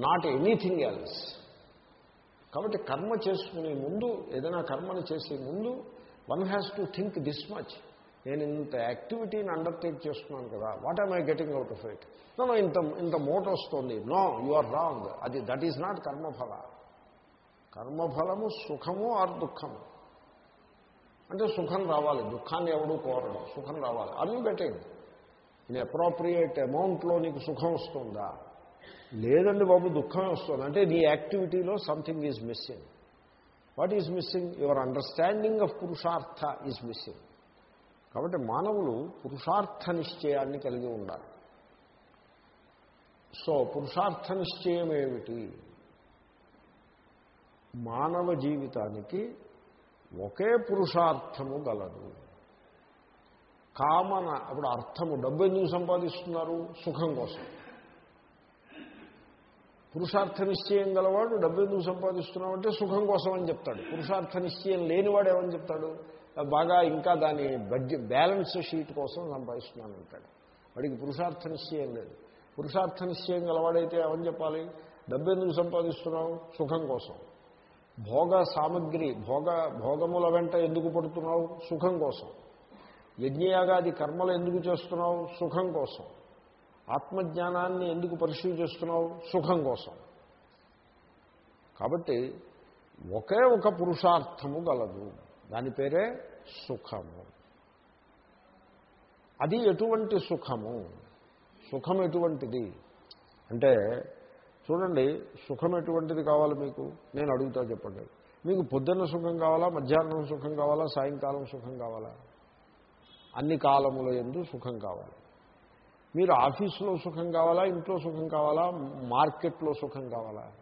Not anything else. కాబట్టి కర్మ చేసుకునే ముందు ఏదైనా కర్మను చేసే ముందు one has to think this much. నేను ఇంత యాక్టివిటీని అండర్టేక్ చేస్తున్నాను కదా what am I getting out of it? No ఇంత ఇంత మోట వస్తుంది. No you are wrong. అది దట్ ఈజ్ నాట్ కర్మఫల. కర్మఫలము సుఖము ఆర్ దుఃఖము? అంటే సుఖం రావాలి. దుఃఖాన్ని ఎవడూ కోరడం. సుఖం రావాలి. Are you getting in appropriate అమౌంట్లో నీకు సుఖం వస్తుందా? లేదండి బాబు దుఃఖమే వస్తుంది. అంటే నీ యాక్టివిటీలో something is missing what is missing your understanding of Purushartha is missing కాబట్టి మానవులు పురుషార్థ నిశ్చయాన్ని కలిగి ఉండాలి. సో పురుషార్థ నిశ్చయం ఏమిటి? మానవ జీవితానికి ఒకే పురుషార్థము గలదు. కామన అప్పుడు అర్థము డబ్బు ఎందుకు సంపాదిస్తున్నారు? సుఖం కోసం. పురుషార్థ నిశ్చయం గలవాడు డబ్బు ఎందుకు సంపాదిస్తున్నావు అంటే సుఖం కోసం అని చెప్తాడు. పురుషార్థ నిశ్చయం లేనివాడు ఏమని చెప్తాడు? బాగా ఇంకా దాని బడ్జెట్ బ్యాలెన్స్ షీట్ కోసం సంపాదిస్తున్నాను అంటాడు. వాడికి పురుషార్థ నిశ్చయం లేదు. పురుషార్థ నిశ్చయం గలవాడైతే ఏమని చెప్పాలి? డబ్బు ఎందుకు సంపాదిస్తున్నావు? సుఖం కోసం. భోగ సామగ్రి భోగ భోగముల వెంట ఎందుకు పడుతున్నావు? సుఖం కోసం. యజ్ఞయాగాది కర్మలు ఎందుకు చేస్తున్నావు? సుఖం కోసం. ఆత్మజ్ఞానాన్ని ఎందుకు పరిశీలి చేస్తున్నావు? సుఖం కోసం. కాబట్టి ఒకే ఒక పురుషార్థము గలదు. దాని పేరే సుఖము. అది ఎటువంటి సుఖము? సుఖం ఎటువంటిది? అంటే చూడండి సుఖం ఎటువంటిది కావాలి మీకు? నేను అడుగుతా చెప్పండి. మీకు పొద్దున్న సుఖం కావాలా? మధ్యాహ్నం సుఖం కావాలా? సాయంకాలం సుఖం కావాలా? అన్ని కాలముల ఎందు సుఖం కావాలి. మీరు ఆఫీసులో సుఖం కావాలా ఇంట్లో సుఖం కావాలా మార్కెట్లో సుఖం కావాలా?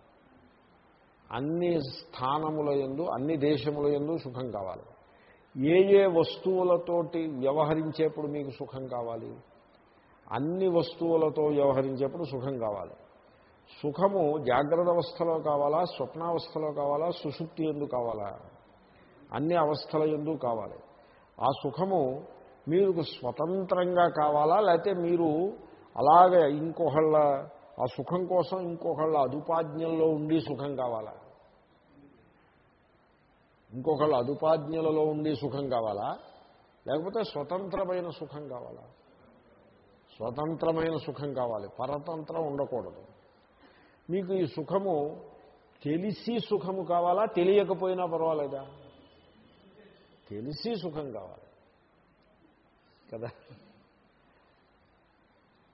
అన్ని స్థానముల ఎందు అన్ని దేశముల ఎందు సుఖం కావాలి. ఏ ఏ వస్తువులతోటి వ్యవహరించేప్పుడు మీకు సుఖం కావాలి? అన్ని వస్తువులతో వ్యవహరించేప్పుడు సుఖం కావాలి. సుఖము జాగ్రత్త అవస్థలో కావాలా స్వప్నావస్థలో కావాలా సుషుప్తి ఎందు కావాలా? అన్ని అవస్థల ఎందు కావాలి. ఆ సుఖము మీకు స్వతంత్రంగా కావాలా? లేకపోతే మీరు అలాగే ఇంకొకళ్ళ ఆ సుఖం కోసం ఇంకొకళ్ళ అదుపాజ్ఞల్లో ఉండి సుఖం కావాలా? ఇంకొకళ్ళ అదుపాజ్ఞలలో ఉండి సుఖం కావాలా? లేకపోతే స్వతంత్రమైన సుఖం కావాలా? స్వతంత్రమైన సుఖం కావాలి. పరతంత్రం ఉండకూడదు. మీకు ఈ సుఖము తెలిసి సుఖము కావాలా? తెలియకపోయినా పర్వాలేదా? తెలిసి సుఖం కావాలి. కదా.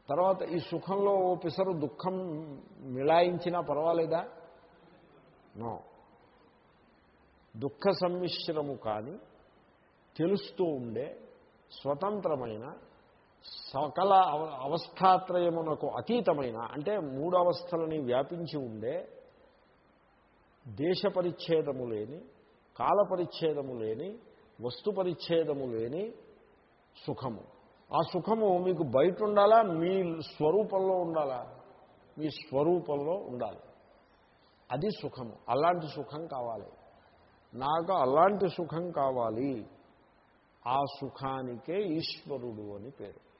తర్వాత ఈ సుఖంలో ఓ పిసరు దుఃఖం మిళాయించినా పర్వాలేదా? నో. దుఃఖ సమ్మిశ్రము కానీ తెలుస్తూ ఉండే స్వతంత్రమైన సకల అవ- అవస్థాత్రయమునకు అతీతమైన అంటే మూడు అవస్థలని వ్యాపించి ఉండే దేశ పరిచ్ఛేదము లేని కాల పరిచ్ఛేదము లేని వస్తు పరిచ్ఛేదము లేని సుఖము. ఆ సుఖము మీకు బయట ఉండాలా మీ స్వరూపంలో ఉండాలా? మీ స్వరూపంలో ఉండాలి. అది సుఖము. అలాంటి సుఖం కావాలి. నాకు అలాంటి సుఖం కావాలి. ఆ సుఖానికే ఈశ్వరుడు అని పేరు.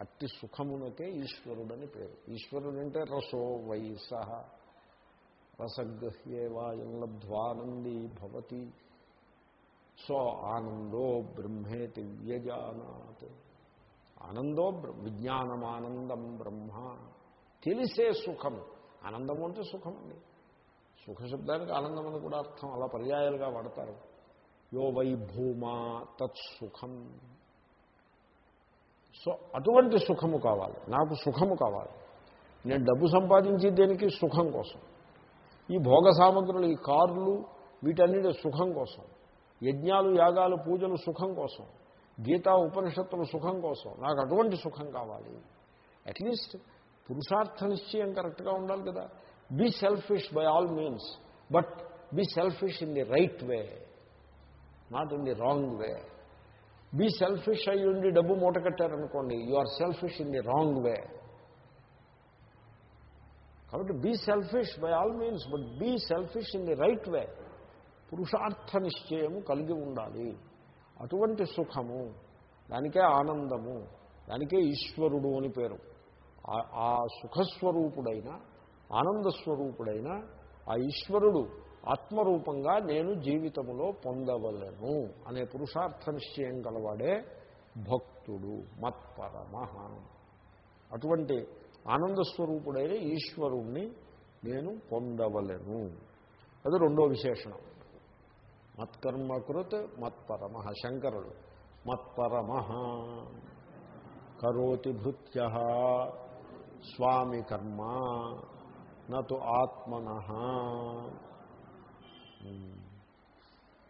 అట్టి సుఖమునకే ఈశ్వరుడు అని పేరు ఈశ్వరుడు అంటే రసో వయస రసగహ్యేవాయం లబ్ధ్వానందీ భవతి. సో ఆనందో బ్రహ్మేతి వ్యజానాత్. ఆనందో విజ్ఞానమానందం బ్రహ్మ. తెలిసే సుఖము ఆనందము అంటే సుఖం అండి సుఖ శబ్దానికి ఆనందం అని కూడా అర్థం. అలా పర్యాయాలుగా వాడతారు. యో వై భూమా తత్సుఖం సో అటువంటి సుఖము కావాలి. నాకు సుఖము కావాలి. నేను డబ్బు సంపాదించి దేనికి? సుఖం కోసం. ఈ భోగ సామగ్రులు ఈ కార్లు వీటన్నిటి సుఖం కోసం. యజ్ఞాలు యాగాలు పూజలు సుఖం కోసం గీతా ఉపనిషత్తులు సుఖం కోసం నాకు అటువంటి సుఖం కావాలి. అట్లీస్ట్ పురుషార్థ నిశ్చయం కరెక్ట్గా ఉండాలి కదా. Be selfish by all means but be selfish in the right way not in the wrong way be selfish అయ్యి ఉండి డబ్బు మూట కట్టారనుకోండి you are selfish in the wrong way కాబట్టి be selfish by all means but be selfish in the right way పురుషార్థ నిశ్చయము కలిగి ఉండాలి. అటువంటి సుఖము దానికే ఆనందము దానికే ఈశ్వరుడు అని పేరు. ఆ- సుఖస్వరూపుడైన ఆనందస్వరూపుడైన ఆ ఈశ్వరుడు ఆత్మరూపంగా నేను జీవితములో పొందవలను అనే పురుషార్థ నిశ్చయం గలవాడే భక్తుడు మత్పరమ అటువంటి ఆనందస్వరూపుడైన ఈశ్వరుణ్ణి నేను పొందవలను. అది రెండో విశేషణం. మత్కర్మకృత్ మత్పరమ శంకరుడు. మత్పరమ కరోతి భృత్య స్వామి కర్మ నటు ఆత్మన.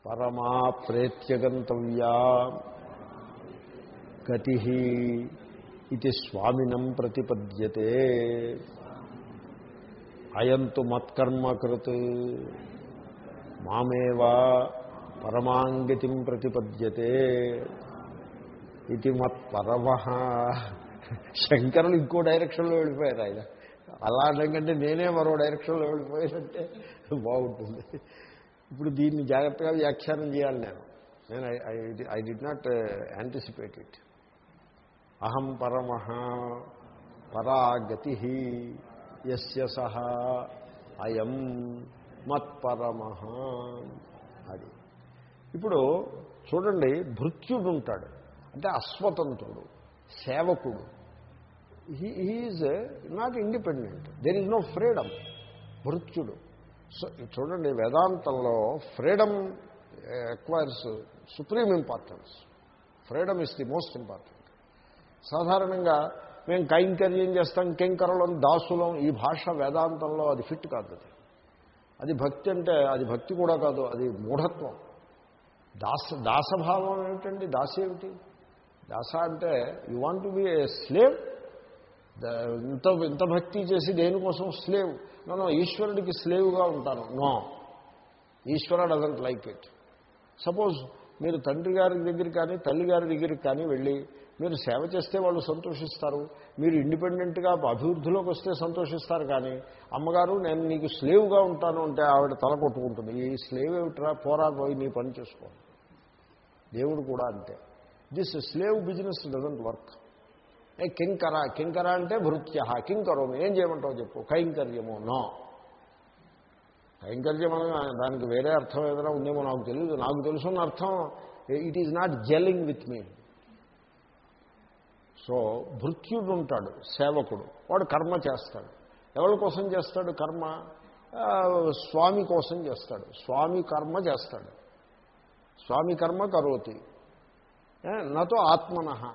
పరమా ప్రేత్యగంతవ్యా గతి ఇది స్వామినం ప్రతిపద్యతే. అయంతు మత్కర్మకృత్ మామేవా పరమాంగతిం ప్రతిపద్యతే ఇది మత్పరమ శంకరులు ఇంకో డైరెక్షన్లో వెళ్ళిపోయారు ఆయన. అలా అనకంటే నేనే మరో డైరెక్షన్లో వెళ్ళిపోయానంటే బాగుంటుంది. ఇప్పుడు దీన్ని జాగ్రత్తగా వ్యాఖ్యానం చేయాలి నేను. నేను I did not anticipate it అహం పరమ. పరాగతి. ఎస్య సహ. అయం మత్పరమ అది. ఇప్పుడు చూడండి భృత్యుడు ఉంటాడు. అంటే అస్వతంత్రుడు సేవకుడు. He is not independent there is no freedom భృత్యుడు. So చూడండి వేదాంతంలో freedom acquires supreme importance freedom is the most important సాధారణంగా మేము కైంకర్యం చేస్తాం కింకరలం దాసులం ఈ భాష వేదాంతంలో అది ఫిట్ కాదు అది. అది భక్తి అంటే అది భక్తి కూడా కాదు అది మూఢత్వం. దాస దాసభావం ఏమిటండి? దాస ఏమిటి? దాస అంటే you want to be a slave ఇంత ఇంత భక్తి చేసి దేనికోసం స్లేవ్ నో ఈశ్వరుడికి స్లేవ్గా ఉంటాను no Eshwara doesn't like it suppose మీరు తండ్రి గారి దగ్గరికి కానీ తల్లి గారి దగ్గరికి కానీ వెళ్ళి మీరు సేవ చేస్తే వాళ్ళు సంతోషిస్తారు. మీరు ఇండిపెండెంట్గా అభివృద్ధిలోకి వస్తే సంతోషిస్తారు కానీ అమ్మగారు నేను నీకు స్లేవ్గా ఉంటాను అంటే ఆవిడ తల కొట్టుకుంటుంది. ఈ స్లేవ్ ఏమిట్రా? పోరా పోయి నీ పని చేసుకో. దేవుడు కూడా అంతే. This slave business doesn't work. ఏ కింకరా కింకర అంటే భృత్య కింకరం ఏం చేయమంటావు చెప్పు? కైంకర్యము. నో. కైంకర్యం దానికి వేరే అర్థం ఏదైనా ఉందేమో నాకు తెలియదు నాకు తెలుసున్న అర్థం it is not gelling with me so భృత్యుడు ఉంటాడు సేవకుడు. వాడు కర్మ చేస్తాడు. ఎవరి కోసం చేస్తాడు కర్మ? స్వామి కోసం చేస్తాడు. స్వామి కర్మ చేస్తాడు. స్వామి కర్మ కరోతి. నాతో ఆత్మన.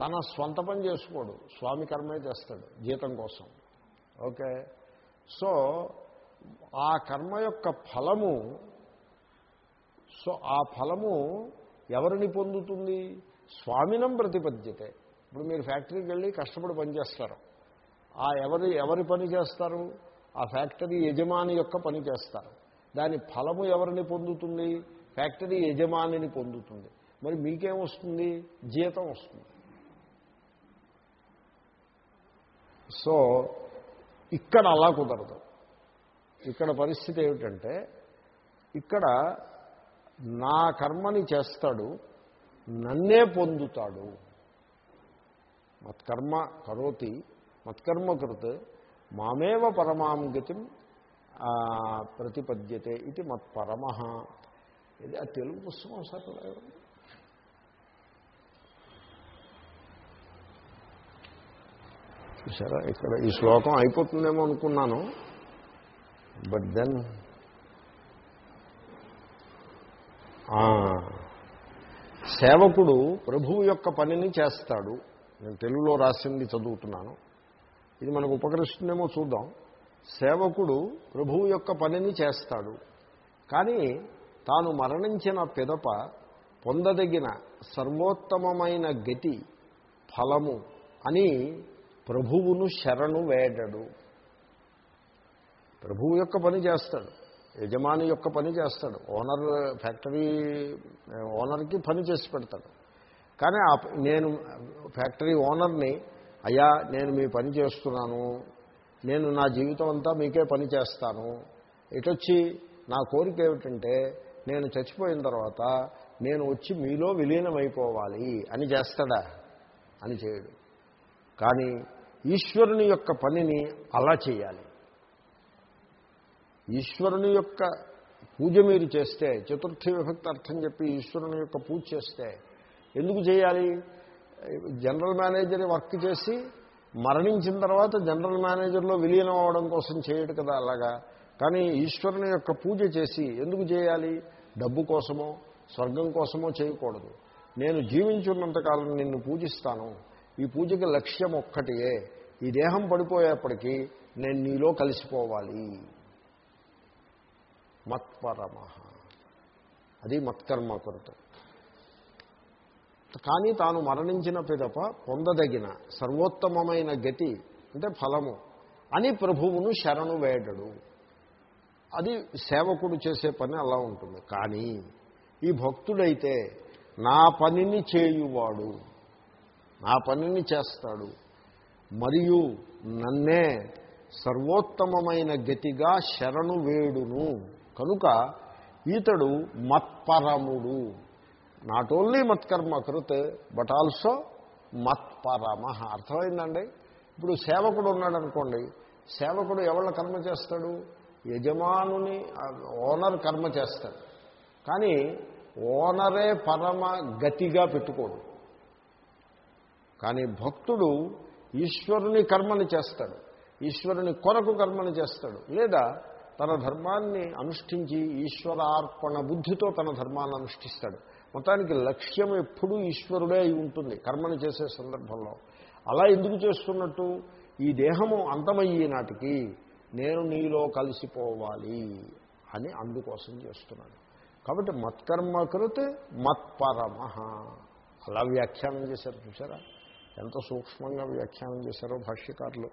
తన స్వంత పని చేసుకోడు. స్వామి కర్మే చేస్తాడు జీతం కోసం. ఓకే? సో ఆ కర్మ యొక్క ఫలము సో ఆ ఫలము ఎవరిని పొందుతుంది? స్వామినం ప్రతిపద్యతే. ఇప్పుడు మీరు ఫ్యాక్టరీకి వెళ్ళి కష్టపడి పనిచేస్తారు ఆ ఎవరి ఎవరి పని చేస్తారు? ఆ ఫ్యాక్టరీ యజమాని యొక్క పని చేస్తారు. దాని ఫలము ఎవరిని పొందుతుంది? ఫ్యాక్టరీ యజమానిని పొందుతుంది. మరి మీకేం వస్తుంది? జీతం వస్తుంది. సో ఇక్కడ అలా కుదరదు. ఇక్కడ పరిస్థితి ఏమిటంటే ఇక్కడ నా కర్మని చేస్తాడు నన్నే పొందుతాడు. మత్కర్మ కరోతి మత్కర్మ కృత్ మామేవ పరమాం గతిం ప్రతిపద్యతే ఇది మత్పరమ ఇది ఆ తెలుగు పుస్తకం సార్ చూసారా ఇక్కడ ఈ శ్లోకం అయిపోతుందేమో అనుకున్నాను. బట్ దెన్ సేవకుడు ప్రభువు యొక్క పనిని చేస్తాడు. నేను తెలుగులో రాసింది చదువుతున్నాను. ఇది మనకు ఉపకరిస్తుందేమో చూద్దాం. సేవకుడు ప్రభువు యొక్క పనిని చేస్తాడు. కానీ తాను మరణించిన పిదప పొందదగిన సర్వోత్తమమైన గతి ఫలము అని ప్రభువును శరణు వేడడు. ప్రభువు యొక్క పని చేస్తాడు. యజమాని యొక్క పని చేస్తాడు. ఓనర్ ఫ్యాక్టరీ ఓనర్కి పని చేసి పెడతాడు. కానీ నేను ఫ్యాక్టరీ ఓనర్ని అయ్యా నేను మీ పని చేస్తున్నాను. నేను నా జీవితం అంతా మీకే పని చేస్తాను. ఇటొచ్చి నా కోరిక ఏమిటంటే నేను చచ్చిపోయిన తర్వాత నేను వచ్చి మీలో విలీనమైపోవాలి. అని చేస్తాడా? అని చేయడు. కానీ ఈశ్వరుని యొక్క పనిని అలా చేయాలి. ఈశ్వరుని యొక్క పూజ మీరు చేస్తే చతుర్థి విభక్తి అర్థం చెప్పి ఈశ్వరుని యొక్క పూజ చేస్తే ఎందుకు చేయాలి? జనరల్ మేనేజర్ వర్క్ చేసి మరణించిన తర్వాత జనరల్ మేనేజర్లో విలీనం అవడం కోసం చేయడు కదా అలాగా? కానీ ఈశ్వరుని యొక్క పూజ చేసి ఎందుకు చేయాలి? డబ్బు కోసమో స్వర్గం కోసమో చేయకూడదు. నేను జీవించున్నంతకాలం నిన్ను పూజిస్తాను. ఈ పూజకి లక్ష్యం ఒక్కటియే. ఈ దేహం పడిపోయేప్పటికీ నేను నీలో కలిసిపోవాలి. మత్పరమ. అది మత్కర్మ కొరత. కానీ తాను మరణించిన పిదప పొందదగిన సర్వోత్తమమైన గతి అంటే ఫలము అని ప్రభువును శరణు వేడడు. అది సేవకుడు చేసే పని అలా ఉంటుంది. కానీ ఈ భక్తుడైతే నా పనిని చేయువాడు నా పనిని చేస్తాడు. మరియు నన్నే సర్వోత్తమమైన గతిగా శరణు వేడును. కనుక ఈతడు మత్పరముడు. నాట్ ఓన్లీ మత్కర్మ కృత్ బట్ ఆల్సో మత్పరమ. అర్థమైందండి? ఇప్పుడు సేవకుడు ఉన్నాడు అనుకోండి సేవకుడు ఎవళ్ళ కర్మ చేస్తాడు? యజమానుని ఓనర్ కర్మ చేస్తాడు. కానీ ఓనరే పరమ గతిగా పెట్టుకోడు. కానీ భక్తుడు ఈశ్వరుని కర్మని చేస్తాడు. ఈశ్వరుని కొరకు కర్మని చేస్తాడు. లేదా తన ధర్మాన్ని అనుష్ఠించి ఈశ్వరార్పణ బుద్ధితో తన ధర్మాన్ని అనుష్ఠిస్తాడు. మొత్తానికి లక్ష్యం ఎప్పుడూ ఈశ్వరుడే అయి ఉంటుంది కర్మను చేసే సందర్భంలో. అలా ఎందుకు చేస్తున్నట్టు? ఈ దేహము అంతమయ్యే నాటికి నేను నీలో కలిసిపోవాలి అని అందుకోసం చేస్తున్నాడు. కాబట్టి మత్కర్మకృత్ మత్పరమ అలా వ్యాఖ్యానం చేశారు చూసారా ఎంత సూక్ష్మంగా వ్యాఖ్యానం చేశారో భాష్యకారులు.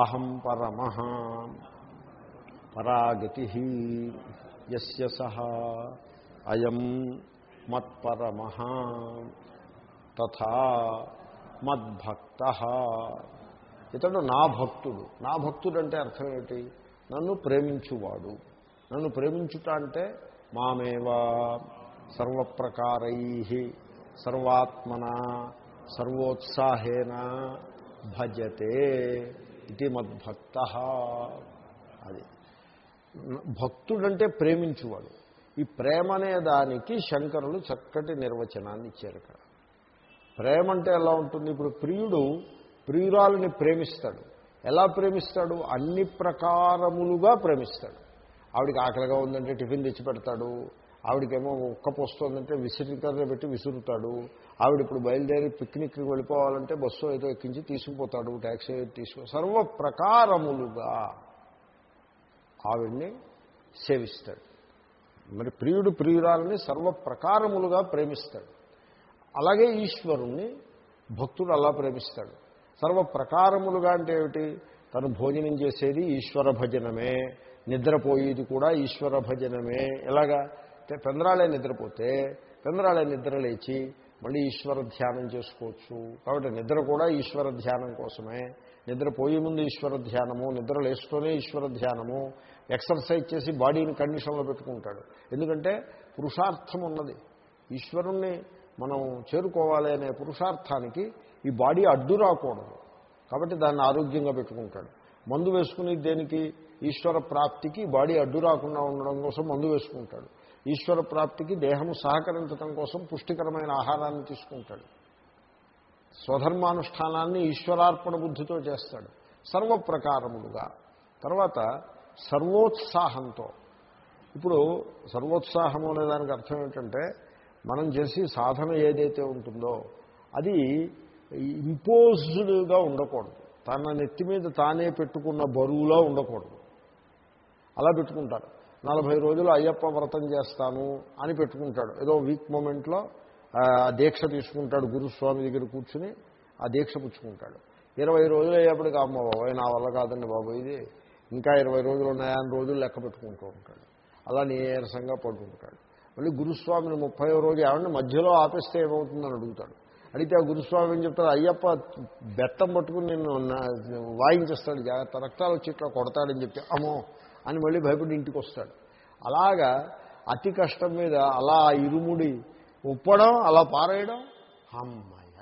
అహం పరమ పరాగతి ఎస్ సహా. అయం మత్పరమ తథా మద్భక్త ఇతడు నా భక్తుడు. నా భక్తుడు అంటే అర్థం ఏమిటి నన్ను ప్రేమించువాడు. నన్ను ప్రేమించుట అంటే మామేవా సర్వప్రకారై సర్వాత్మన సర్వోత్సాహేన భజతే ఇది మద్భక్త. అది. భక్తుడంటే ప్రేమించువాడు. ఈ ప్రేమ అనే దానికి శంకరులు చక్కటి నిర్వచనాన్ని ఇచ్చారు ఇక్కడ. ప్రేమ అంటే ఎలా ఉంటుంది? ఇప్పుడు ప్రియుడు ప్రియురాలని ప్రేమిస్తాడు. ఎలా ప్రేమిస్తాడు? అన్ని ప్రకారములుగా ప్రేమిస్తాడు. ఆవిడికి ఆకలిగా ఉందంటే టిఫిన్ తెచ్చి పెడతాడు. ఆవిడకేమో ఒక్క పోస్తుందంటే విసిరికర్ర పెట్టి విసురుతాడు. ఆవిడ ఇప్పుడు బయలుదేరి పిక్నిక్కి వెళ్ళిపోవాలంటే బస్సు ఏదో ఎక్కించి తీసుకుపోతాడు ట్యాక్సీ తీసుకు సర్వ ప్రకారములుగా ఆవిడ్ని సేవిస్తాడు. మరి ప్రియుడు ప్రియురాలని సర్వ ప్రకారములుగా ప్రేమిస్తాడు. అలాగే ఈశ్వరుణ్ణి భక్తుడు అలా ప్రేమిస్తాడు. సర్వ ప్రకారములుగా అంటే ఏమిటి? తను భోజనం చేసేది ఈశ్వర భజనమే. నిద్రపోయేది కూడా ఈశ్వర భజనమే. ఎలాగా? పెందరాళే నిద్రపోతే పెందరాళే నిద్ర లేచి మళ్ళీ ఈశ్వర ధ్యానం చేసుకోవచ్చు. కాబట్టి నిద్ర కూడా ఈశ్వర ధ్యానం కోసమే. నిద్రపోయే ముందు ఈశ్వర ధ్యానము నిద్ర లేస్తూనే ఈశ్వర ధ్యానము. ఎక్సర్సైజ్ చేసి బాడీని కండిషన్లో పెట్టుకుంటాడు. ఎందుకంటే పురుషార్థం ఉన్నది. ఈశ్వరుణ్ణి మనం చేరుకోవాలి అనే పురుషార్థానికి ఈ బాడీ అడ్డు రాకూడదు. కాబట్టి దాన్ని ఆరోగ్యంగా పెట్టుకుంటాడు. మందు వేసుకుని దేనికి? ఈశ్వర ప్రాప్తికి బాడీ అడ్డు రాకుండా ఉండడం కోసం మందు వేసుకుంటాడు. ఈశ్వర ప్రాప్తికి దేహం సహకరించడం కోసం పుష్టికరమైన ఆహారాన్ని తీసుకుంటాడు. స్వధర్మానుష్ఠానాన్ని ఈశ్వరార్పణ బుద్ధితో చేస్తాడు. సర్వప్రకారములుగా. తర్వాత సర్వోత్సాహంతో. ఇప్పుడు సర్వోత్సాహము అనే దానికి అర్థం ఏంటంటే మనం చేసి సాధన ఏదైతే ఉంటుందో అది ఇంపోజ్డ్గా ఉండకూడదు. తన నెత్తి మీద తానే పెట్టుకున్న బరువులా ఉండకూడదు. అలా పెట్టుకుంటారు. నలభై రోజులు అయ్యప్ప వ్రతం చేస్తాను అని పెట్టుకుంటాడు. ఏదో వీక్ మూమెంట్లో దీక్ష తీసుకుంటాడు గురుస్వామి దగ్గర కూర్చుని ఆ దీక్ష పుచ్చుకుంటాడు. ఇరవై రోజులు అయ్యేప్పటికి అమ్మ బాబాయ్ నా వల్ల కాదండి బాబు ఇది. ఇంకా ఇరవై రోజులు ఉన్నాయని రోజులు లెక్క పెట్టుకుంటూ ఉంటాడు. అలా నీరసంగా పడుకుంటాడు మళ్ళీ గురుస్వామిని ముప్పై రోజు ఏమన్నా మధ్యలో ఆపేస్తే ఏమవుతుందని అడుగుతాడు. అడిగితే ఆ గురుస్వామి ఏం చెప్తాడు? అయ్యప్ప బెత్తం పట్టుకుని నిన్ను వాయించేస్తాడు జాగ్రత్త. రక్తాలు వచ్చి ఇట్లా కొడతాడని చెప్తే అమ్మో అని మళ్ళీ భయపడి ఇంటికి వస్తాడు. అలాగా అతి కష్టం మీద అలా ఇరుముడి ఉప్పడం అలా పారేయడం అమ్మాయ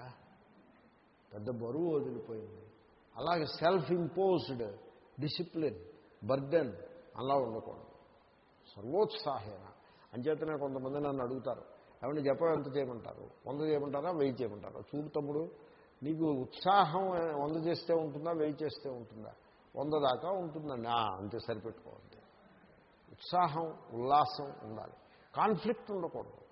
పెద్ద బరువు వదిలిపోయింది. అలాగే సెల్ఫ్ ఇంపోజ్డ్ డిసిప్లిన్ బర్డెన్ అలా ఉండకూడదు. సర్వోత్సాహేన. అంచేతనే కొంతమంది నన్ను అడుగుతారు ఏమంటే జపం ఎంత చేయమంటారు? వంద చేయమంటారా? వెయ్యి చేయమంటారా? చూడు తమ్ముడు నీకు ఉత్సాహం వంద చేస్తే ఉంటుందా? వెయ్యి చేస్తే ఉంటుందా? వంద దాకా ఉంటుందండి అంతే సరిపెట్టుకోవాలి ఉత్సాహం ఉల్లాసం ఉండాలి. కాన్ఫ్లిక్ట్ ఉండకూడదు.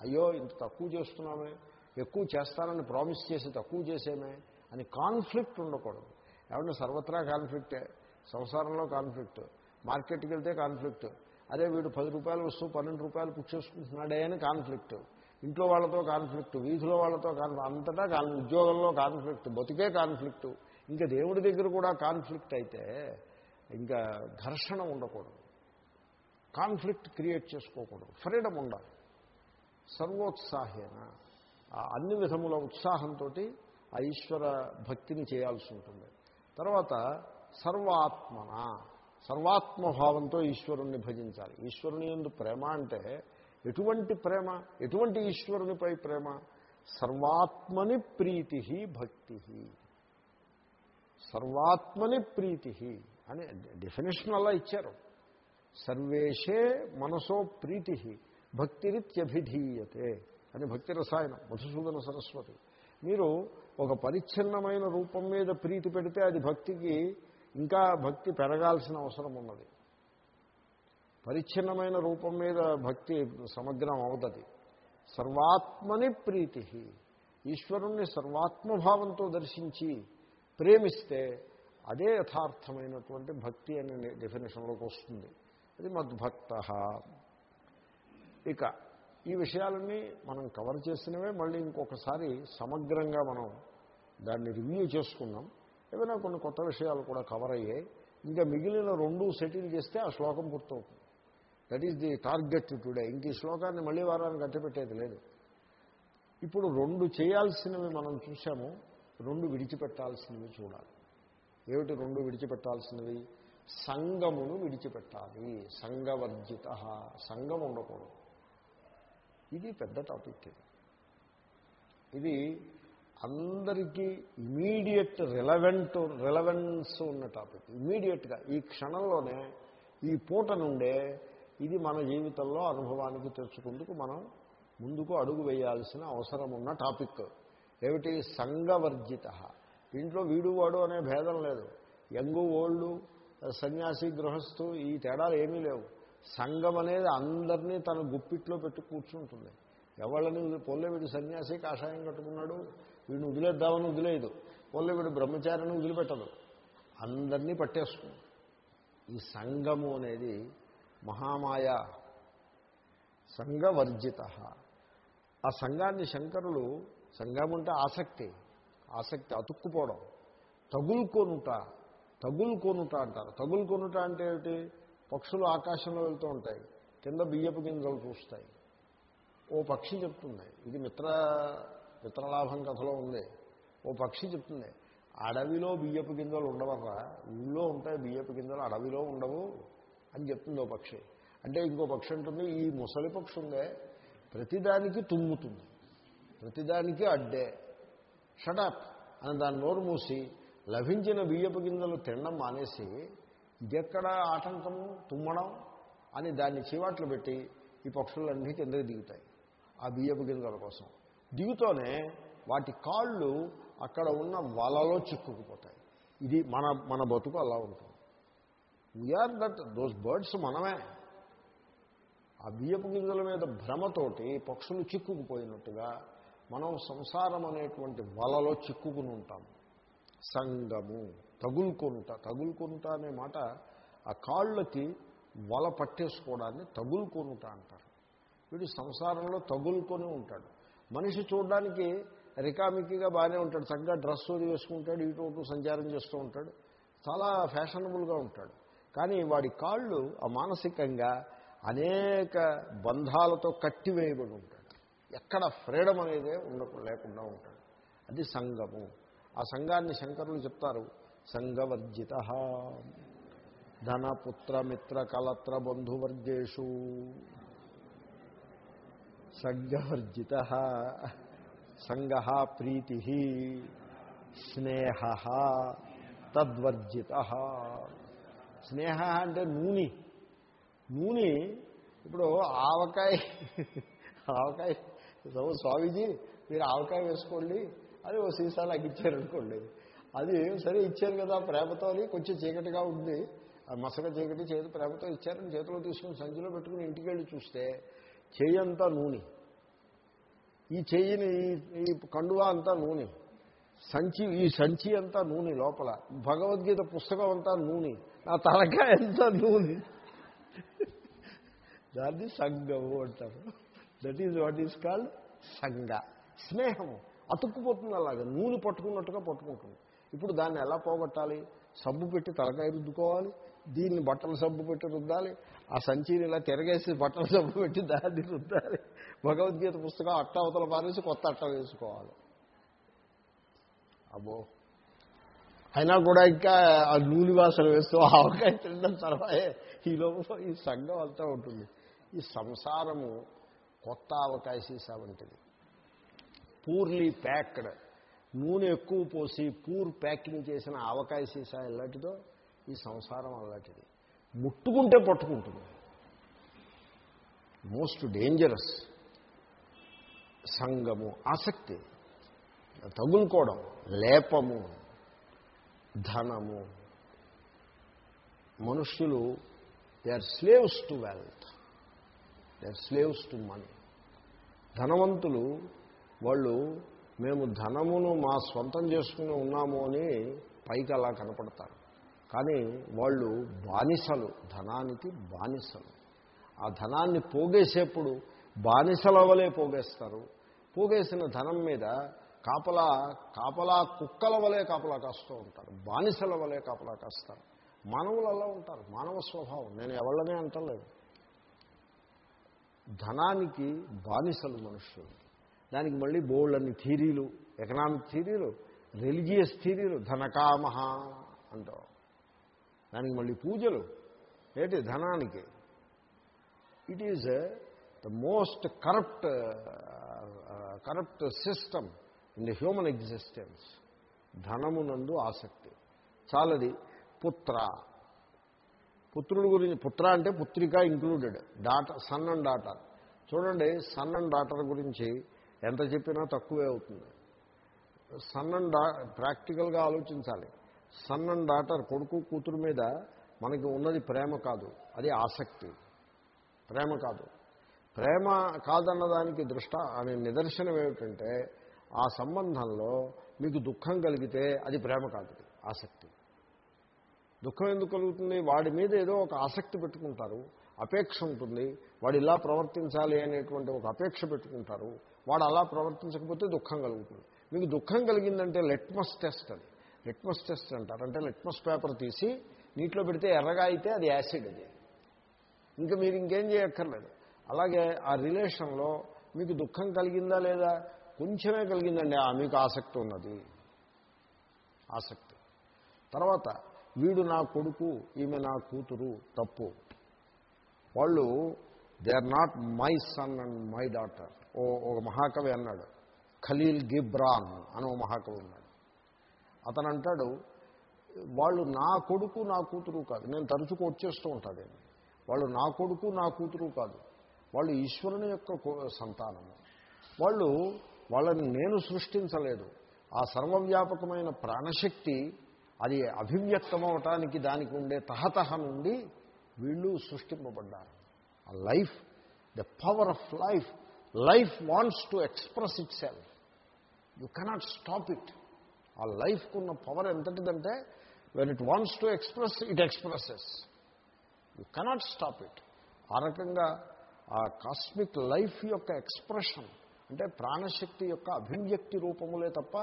అయ్యో ఇంత తక్కువ చేస్తున్నామే ఎక్కువ చేస్తానని ప్రామిస్ చేసి తక్కువ చేసేమే అని కాన్ఫ్లిక్ట్ ఉండకూడదు. ఏమంటే సర్వత్రా కాన్ఫ్లిక్టే? సంసారంలో కాన్ఫ్లిక్ట్ మార్కెట్కి వెళ్తే కాన్ఫ్లిక్ట్ అదే వీడు పది రూపాయలు వస్తూ పన్నెండు రూపాయలు పుచ్చేసుకుంటున్నాడే అని కాన్ఫ్లిక్ట్ ఇంట్లో వాళ్ళతో కాన్ఫ్లిక్ట్ వీధిలో వాళ్ళతో కాన్ఫ్లిక్ట్ అంతటా కాన్ ఉద్యోగంలో కాన్ఫ్లిక్ట్ బతికే కాన్ఫ్లిక్ట్ ఇంకా దేవుడి దగ్గర కూడా కాన్ఫ్లిక్ట్ అయితే ఇంకా ఘర్షణ ఉండకూడదు. కాన్ఫ్లిక్ట్ క్రియేట్ చేసుకోకూడదు. ఫ్రీడమ్ ఉండాలి. సర్వోత్సాహేన. అన్ని విధముల ఉత్సాహంతో ఆ ఈశ్వర భక్తిని చేయాల్సి ఉంటుంది. తర్వాత సర్వాత్మన? సర్వాత్మభావంతో ఈశ్వరుణ్ణి భజించాలి. ఈశ్వరుని ఎందు ప్రేమ అంటే ఎటువంటి ప్రేమ? ఎటువంటి ఈశ్వరునిపై ప్రేమ? సర్వాత్మని ప్రీతి భక్తి సర్వాత్మని ప్రీతి అని డెఫినేషన్ అలా ఇచ్చారు. సర్వేషే మనసో ప్రీతి భక్తిరిత్యభిధీయతే అని భక్తి రసాయనం మధుసూదన సరస్వతి. మీరు ఒక పరిచ్ఛిన్నమైన రూపం మీద ప్రీతి పెడితే అది భక్తికి ఇంకా భక్తి పెరగాల్సిన అవసరం ఉన్నది. పరిచ్ఛిన్నమైన రూపం మీద భక్తి సమగ్రం అవుతుంది సర్వాత్మని ప్రీతి. ఈశ్వరుణ్ణి సర్వాత్మభావంతో దర్శించి ప్రేమిస్తే అదే యథార్థమైనటువంటి భక్తి అనే డెఫినేషన్లోకి వస్తుంది. అది మద్భక్త. ఇక ఈ విషయాలన్నీ మనం కవర్ చేసినవే మళ్ళీ ఇంకొకసారి సమగ్రంగా మనం దాన్ని రివ్యూ చేసుకున్నాం ఏమైనా కొన్ని కొత్త విషయాలు కూడా కవర్ అయ్యాయి ఇంకా మిగిలిన రెండు సెటిల్ చేస్తే ఆ శ్లోకం గుర్తవుతుంది. That is the target today ఇంక ఈ శ్లోకాన్ని మళ్ళీ వారానికి అట్టపెట్టేది లేదు. ఇప్పుడు రెండు చేయాల్సినవి మనం చూసాము రెండు విడిచిపెట్టాల్సినవి చూడాలి. ఏమిటి రెండు విడిచిపెట్టాల్సినవి? సంగమును విడిచిపెట్టాలి. సంగవర్జిత సంగం ఉండకూడదు. ఇది పెద్ద టాపిక్ ఇది. ఇది అందరికీ ఇమీడియట్ రిలవెంట్ రిలవెన్స్ ఉన్న టాపిక్. ఇమీడియట్గా ఈ క్షణంలోనే ఈ పూట నుండే ఇది మన జీవితంలో అనుభవానికి తెచ్చుకుందుకు మనం ముందుకు అడుగు వేయాల్సిన అవసరం ఉన్న టాపిక్. ఏమిటి? సంఘవర్జిత. దీంట్లో వీడు వాడు అనే భేదం లేదు. యంగు ఓల్డ్ సన్యాసి గృహస్థు ఈ తేడాలు ఏమీ లేవు. సంఘం అనేది అందరినీ తన గుప్పిట్లో పెట్టి కూర్చుంటుంది. ఎవళ్ళని పొల్లే వీడు సన్యాసి కాషాయం కట్టుకున్నాడు వీడిని వదిలేద్దామని వదిలేదు. వల్ల వీడు బ్రహ్మచారిని వదిలిపెట్టదు. అందరినీ పట్టేస్తుంది. ఈ సంఘము అనేది మహామాయ సంఘవర్జిత. ఆ సంఘాన్ని శంకరులు సంఘం అంటే ఆసక్తి ఆసక్తి అతుక్కుపోవడం. తగులుకొనుట తగులుకొనుట అంటారు. తగులుకొనుట అంటే ఏమిటి? పక్షులు ఆకాశంలో వెళ్తూ ఉంటాయి. కింద బియ్యపు గింజలు చూస్తాయి. ఓ పక్షి చెప్తుంది. ఇది మిత్ర విత్తనలాభం కథలో ఉంది. ఓ పక్షి చెప్తుంది అడవిలో బియ్యపు గింజలు ఉండవరా? ఊళ్ళో ఉంటాయి బియ్యపు గింజలు అడవిలో ఉండవు అని చెప్తుంది ఓ పక్షి. అంటే ఇంకో పక్షి ఉంటుంది ఈ ముసలి పక్షి ఉందే ప్రతిదానికి తుమ్ముతుంది ప్రతిదానికి అడ్డే. షడప్ అని దాన్ని నోరు మూసి లభించిన బియ్యపు గింజలు తినడం మానేసి ఇదెక్కడ ఆటంకము తుమ్మడం? అని దాన్ని చీవాట్లు పెట్టి ఈ పక్షులన్నీ కిందకి దిగుతాయి ఆ బియ్యపు గింజల కోసం. దిగుతోనే వాటి కాళ్ళు అక్కడ ఉన్న వలలో చిక్కుకుపోతాయి. ఇది మన మన బతుకు అలా ఉంటుంది. వీఆర్ దట్ దోస్ బర్డ్స్ మనమే. ఆ బియ్యపు గింజల మీద భ్రమతోటి పక్షులు చిక్కుకుపోయినట్టుగా మనం సంసారం అనేటువంటి వలలో చిక్కుకుని ఉంటాం. సంగము తగులుకొనుట తగులుకొనుట అనే మాట ఆ కాళ్ళకి వల పట్టేసుకోవడాన్ని తగులుకొనుట అంటారు. వీడు సంసారంలో తగులుకొని ఉంటాడు. మనిషి చూడడానికి రికామికిగా బాగానే ఉంటాడు. చక్కగా డ్రెస్ వేసుకుంటాడు ఇటు అటు సంచారం చేస్తూ ఉంటాడు. చాలా ఫ్యాషనబుల్గా ఉంటాడు. కానీ వాడి కాళ్ళు ఆ మానసికంగా అనేక బంధాలతో కట్టివేయబడి ఉంటాడు. ఎక్కడ ఫ్రీడమ్ అనేదే ఉండ లేకుండా ఉంటాడు. అది సంఘము. ఆ సంఘాన్ని శంకరులు చెప్తారు సంఘవర్జిత. ధనపుత్ర మిత్ర కలత్ర బంధువర్గేషు సంఘవర్జిత సంగ ప్రీతి స్నేహ తద్వర్జిత. స్నేహ అంటే నూనె. నూనె ఇప్పుడు ఆవకాయ ఆవకాయ స్వామీజీ మీరు ఆవకాయ వేసుకోండి అది ఓ సీసాలు ఇచ్చారనుకోండి. అది సరే ఇచ్చారు కదా ప్రేమతో అని కొంచెం చీకటిగా ఉంది. మసక చీకటి చేతి ప్రేమతో ఇచ్చారని చేతిలో తీసుకుని సంచిలో పెట్టుకుని ఇంటికి వెళ్ళి చూస్తే చేయి అంతా నూనె. ఈ చెయ్యిని ఈ- కండువా అంతా నూనె. సంచి ఈ సంచి అంతా నూనె లోపల. భగవద్గీత పుస్తకం అంతా నూనె. నా తలకాయ అంతా నూనె. దాన్ని సంగము అంటారు. That is what is called సంగ స్నేహము. అతుక్కుపోతుంది అలాగా. నూనె పట్టుకున్నట్టుగా పట్టుకుంటుంది. ఇప్పుడు దాన్ని ఎలా పోగొట్టాలి? సబ్బు పెట్టి తలకాయ రుద్దుకోవాలి. దీన్ని బట్టల సబ్బు పెట్టి రుద్దాలి. ఆ సంచిని ఇలా తిరగేసి బట్టలు సబ్బు పెట్టి దాన్ని రుద్దాలి. భగవద్గీత పుస్తకం అట్ట అవతల మారేసి కొత్త అట్ట వేసుకోవాలి. అబ్బో. అయినా కూడా ఇంకా ఆ నూనె వాసన వేస్తూ ఆవకాయ తినడం తర్వాత ఈ లోపల ఈ సంఘం అంతా ఉంటుంది. ఈ సంసారము కొత్త ఆవకాయ సీసా వంటిది. Poorly packed. నూనె ఎక్కువ పోసి పూర్ ప్యాకింగ్ చేసిన ఆవకాయ సీసా ఎలాంటిదో ఈ సంసారం అలాంటిది. ముట్టుకుంటే పట్టుకుంటుంది. మోస్ట్ డేంజరస్ సంగము ఆసక్తి. తగులుకోవడం లేపము ధనము. మనుష్యులు they are slaves to wealth they are slaves to money ధనవంతులు వాళ్ళు మేము ధనమును మా స్వంతం చేసుకుని ఉన్నాము అని పైకి అలా కనపడతారు. కానీ వాళ్ళు బానిసలు ధనానికి బానిసలు. ఆ ధనాన్ని పోగేసేప్పుడు బానిసల వలె పోగేస్తారు. పోగేసిన ధనం మీద కాపలా కాపలా కుక్కల వలె కాపలా కాస్తూ ఉంటారు. బానిసల వలె కాపలా కాస్తారు. మానవులు అలా ఉంటారు. మానవ స్వభావం. నేను ఎవళ్ళనే అంటలేదు. ధనానికి బానిసలు మనుషులు. దానికి మళ్ళీ బోల్డన్ని థీరీలు ఎకనామిక్ థీరీలు రిలీజియస్ థీరీలు ధనకామహ అంటారు. దానికి మళ్ళీ పూజలు. ఏంటి? ధనానికి. It is the most corrupt corrupt system in the human existence ధనమునందు ఆసక్తి. చాలది. పుత్ర. పుత్రుడు గురించి పుత్ర అంటే పుత్రిక included daughter son and daughter చూడండి సన్ అండ్ డాటర్ గురించి ఎంత చెప్పినా తక్కువే అవుతుంది. సన్ అండ్ డా ప్రాక్టికల్గా ఆలోచించాలి. సన్ అండ్ డాటర్ కొడుకు కూతురు మీద మనకి ఉన్నది ప్రేమ కాదు. అది ఆసక్తి. ప్రేమ కాదు. ప్రేమ కాదన్నదానికి దృష్ట అనే నిదర్శనం ఏమిటంటే ఆ సంబంధంలో మీకు దుఃఖం కలిగితే అది ప్రేమ కాదు ఆసక్తి. దుఃఖం ఎందుకు కలుగుతుంది? వాడి మీద ఏదో ఒక ఆసక్తి పెట్టుకుంటారు అపేక్ష ఉంటుంది. వాడు ఇలా ప్రవర్తించాలి అనేటువంటి ఒక అపేక్ష పెట్టుకుంటారు. వాడు అలా ప్రవర్తించకపోతే దుఃఖం కలుగుతుంది. మీకు దుఃఖం కలిగిందంటే లెట్మస్ టెస్ట్ అది. లిట్మస్ టెస్ట్ అంటారు. అంటే లిట్మస్ పేపర్ తీసి నీటిలో పెడితే ఎర్రగా అయితే అది యాసిడ్ అది. ఇంకా మీరు ఇంకేం చేయక్కర్లేదు. అలాగే ఆ రిలేషన్లో మీకు దుఃఖం కలిగిందా లేదా? కొంచెమే కలిగిందండి. ఆ మీకు ఆసక్తి ఉన్నది. ఆసక్తి. తర్వాత వీడు నా కొడుకు ఈమె నా కూతురు తప్పు. వాళ్ళు they are not my son and my daughter ఓ ఒక మహాకవి అన్నాడు. ఖలీల్ గిబ్రాన్ అని ఓ మహాకవి ఉన్నాడు. అతను అంటాడు వాళ్ళు నా కొడుకు నా కూతురు కాదు. నేను తరచుకు వచ్చేస్తూ ఉంటాను. వాళ్ళు నా కొడుకు నా కూతురు కాదు. వాళ్ళు ఈశ్వరుని యొక్క సంతానము. వాళ్ళు వాళ్ళని నేను సృష్టించలేదు. ఆ సర్వవ్యాపకమైన ప్రాణశక్తి అది అభివ్యక్తమవటానికి దానికి ఉండే తహతహ నుండి వీళ్ళు సృష్టింపబడ్డారు. ఆ life the power of life life wants to express itself you cannot stop it. ఆ లైఫ్కు ఉన్న power ఎంతటిదంటే when it wants to express it expresses you cannot stop it ఆ రకంగా ఆ కాస్మిక్ లైఫ్ యొక్క ఎక్స్ప్రెషన్ అంటే ప్రాణశక్తి యొక్క అభివ్యక్తి రూపములే తప్ప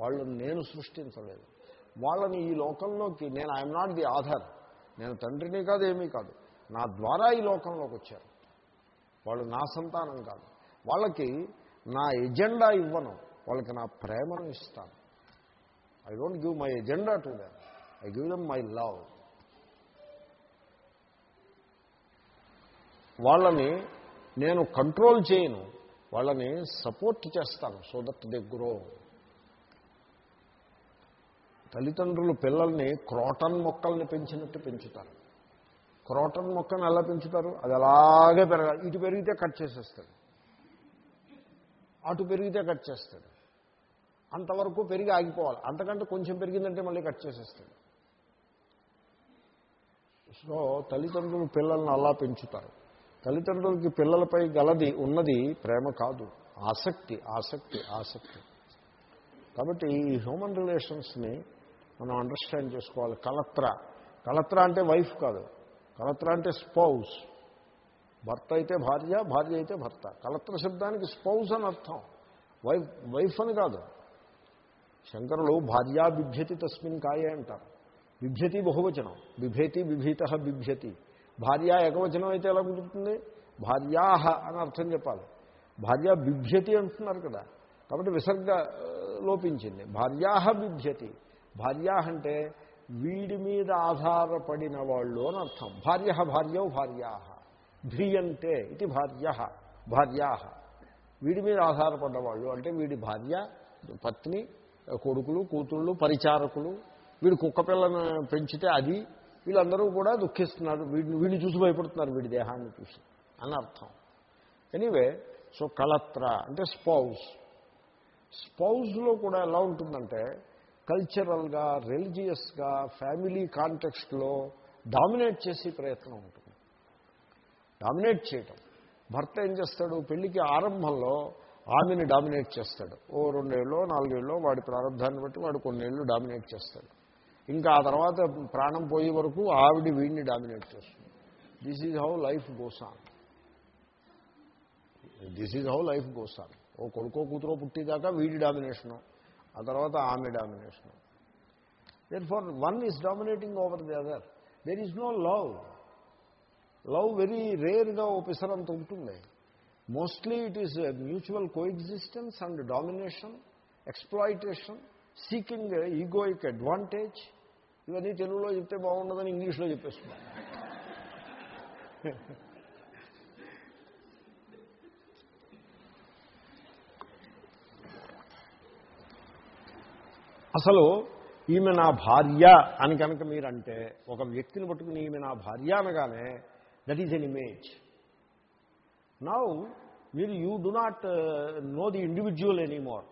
వాళ్ళని నేను సృష్టించలేదు. వాళ్ళని ఈ లోకంలోకి నేను ఐఎమ్ నాట్ ది ఆధార్ నేను తండ్రిని కాదు ఏమీ కాదు. నా ద్వారా ఈ లోకంలోకి వచ్చారు. వాళ్ళు నా సంతానం కాదు. వాళ్ళకి నా ఎజెండా ఇవ్వను. వాళ్ళకి నా ప్రేమను ఇస్తాను. I don't give my agenda to them I give them my love వాళ్ళని నేను కంట్రోల్ చేయను. వాళ్ళని సపోర్ట్ చేస్తాను సో దట్ దే గ్రో తల్లిదండ్రులు పిల్లల్ని క్రోటన్ మొక్కల్ని పెంచినట్టు పెంచుతారు. క్రోటన్ మొక్కను ఎలా పెంచుతారు? అది అలాగే పెరగాలి. ఇటు పెరిగితే కట్ చేసేస్తాడు. అటు పెరిగితే కట్ చేస్తాడు. అంతవరకు పెరిగి ఆగిపోవాలి. అంతకంటే కొంచెం పెరిగిందంటే మళ్ళీ కట్ చేసేస్తుంది సో తల్లిదండ్రులు పిల్లల్ని అలా పెంచుతారు. తల్లిదండ్రులకి పిల్లలపై గలది ఉన్నది ప్రేమ కాదు. ఆసక్తి ఆసక్తి ఆసక్తి. కాబట్టి ఈ హ్యూమన్ రిలేషన్స్ని మనం అండర్స్టాండ్ చేసుకోవాలి. కలత్ర. కలత్ర అంటే వైఫ్ కాదు. కలత్ర అంటే స్పౌస్ భర్త అయితే భార్య భార్య అయితే భర్త. కలత్ర శబ్దానికి స్పౌస్ అని అర్థం. వైఫ్ వైఫ్ అని కాదు. శంకరులు భార్యా బిభ్యతి తస్మిన్ కాయే అంటారు. బిభ్యతి బహువచనం. బిభేతి బిభీత బిభ్యతి భార్య ఏకవచనం అయితే ఎలా కుదురుతుంది? భార్యాహ అని అర్థం చెప్పాలి. భార్య బిభ్యతి అంటున్నారు కదా. కాబట్టి విసర్గ లోపించింది. భార్యాహ బిభ్యతి భార్య అంటే వీడి మీద ఆధారపడిన వాళ్ళు అని అర్థం. భార్య భార్యౌ భార్యా. ధ్రియంతే ఇది భార్య. భార్యా. వీడి మీద ఆధారపడ్డవాళ్ళు అంటే వీడి భార్య పత్ని కొడుకులు కూతుళ్ళు పరిచారకులు వీడు కుక్క పిల్లను పెంచితే అది వీళ్ళందరూ కూడా దుఃఖిస్తున్నారు. వీడిని వీడిని చూసి భయపడుతున్నారు వీడి దేహాన్ని చూసి అని అర్థం. ఎనీవే సో కలత్ర అంటే స్పౌస్. స్పౌస్లో కూడా ఎలా ఉంటుందంటే కల్చరల్గా రిలీజియస్గా ఫ్యామిలీ కాంటెక్స్ట్లో డామినేట్ చేసే ప్రయత్నం ఉంటుంది. డామినేట్ చేయటం. భర్త ఏం చేస్తాడు? పెళ్ళికి ఆరంభంలో ఆమెని డామినేట్ చేస్తాడు. ఓ రెండేళ్ళు నాలుగేళ్ళు వాడి ప్రారంభాన్ని బట్టి వాడు కొన్నేళ్ళు డామినేట్ చేస్తాడు. ఇంకా ఆ తర్వాత ప్రాణం పోయే వరకు ఆవిడ వీడిని డామినేట్ చేస్తుంది. This is how life goes on this is how life goes on ఓ కొడుకో కూతురో పుట్టేదాకా వీడి డామినేషను. ఆ తర్వాత ఆమె domination. Then far one is dominating over the other there is no love love very రేర్గా ఓ పిసరంత ఉంటుంది mostly it is mutual coexistence and domination exploitation seeking egoic advantage ఇవన్నీ తెలుగులో చెప్తే బాగుండదని ఇంగ్లీష్లో చెప్పేస్తున్నాను అసలు ఈమె నా భార్య అని కనుక మీరంటే ఒక వ్యక్తిని పట్టుకుని ఈమె నా భార్య అనగానే that is an image now మీరు you do not know the individual anymore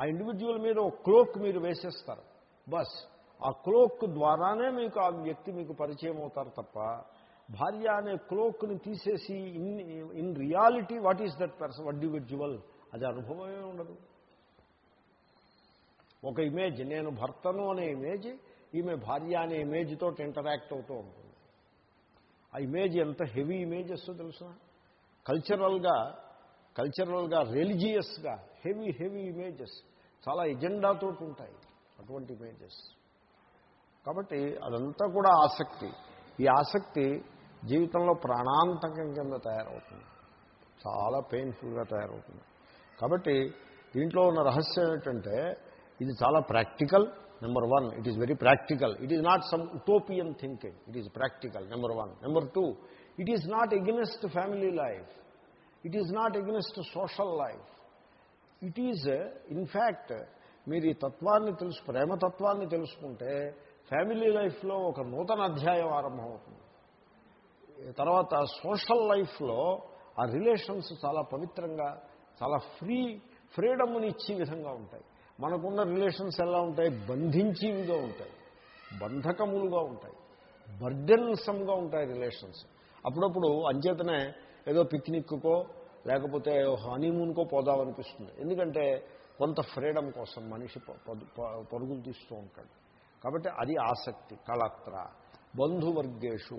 ఆ ఇండివిజువల్ మీద ఒక క్లోక్ మీరు వేసేస్తారు. బస్ ఆ క్లోక్ ద్వారానే మీకు ఆ వ్యక్తి మీకు పరిచయం అవుతారు తప్ప భార్య అనే క్లోక్ని తీసేసి in in reality what is that person individual అది అనుభవమే ఉండదు. ఒక ఇమేజ్ నేను భర్తను అనే ఇమేజ్ ఈమె భార్య అనే ఇమేజ్తో ఇంటరాక్ట్ అవుతూ ఉంటుంది. ఆ ఇమేజ్ ఎంత హెవీ ఇమేజెస్ తెలుసా? కల్చరల్గా కల్చరల్గా రిలీజియస్గా హెవీ హెవీ ఇమేజెస్ చాలా ఎజెండాతో ఉంటాయి అటువంటి ఇమేజెస్. కాబట్టి అదంతా కూడా ఆసక్తి. ఈ ఆసక్తి జీవితంలో ప్రాణాంతకం కింద తయారవుతుంది. చాలా పెయిన్ఫుల్గా తయారవుతుంది. కాబట్టి దీంట్లో ఉన్న రహస్యం ఏంటంటే ఇది చాలా practical number one. It is very practical. It is not some utopian thinking. It is practical number one. Number two it is not against family life it is not against social life it is in fact మీరు ఈ తత్వాన్ని తెలుసు ప్రేమతత్వాన్ని తెలుసుకుంటే family లైఫ్లో ఒక నూతన అధ్యాయం ఆరంభమవుతుంది. తర్వాత సోషల్ లైఫ్లో ఆ రిలేషన్స్ చాలా పవిత్రంగా చాలా ఫ్రీ ఫ్రీడమ్ని ఇచ్చే విధంగా ఉంటాయి. మనకున్న రిలేషన్స్ ఎలా ఉంటాయి? బంధించేవిగా ఉంటాయి. బంధకములుగా ఉంటాయి. బర్డెన్సమ్గా ఉంటాయి రిలేషన్స్ అప్పుడప్పుడు అంచేతనే ఏదో పిక్నిక్కో లేకపోతే హనీమూన్కో పోదామనిపిస్తుంది. ఎందుకంటే కొంత ఫ్రీడమ్ కోసం మనిషి ప- పదు- పరుగులు తీస్తూ ఉంటాడు. కాబట్టి అది ఆసక్తి కళత్ర. బంధువర్గేషు.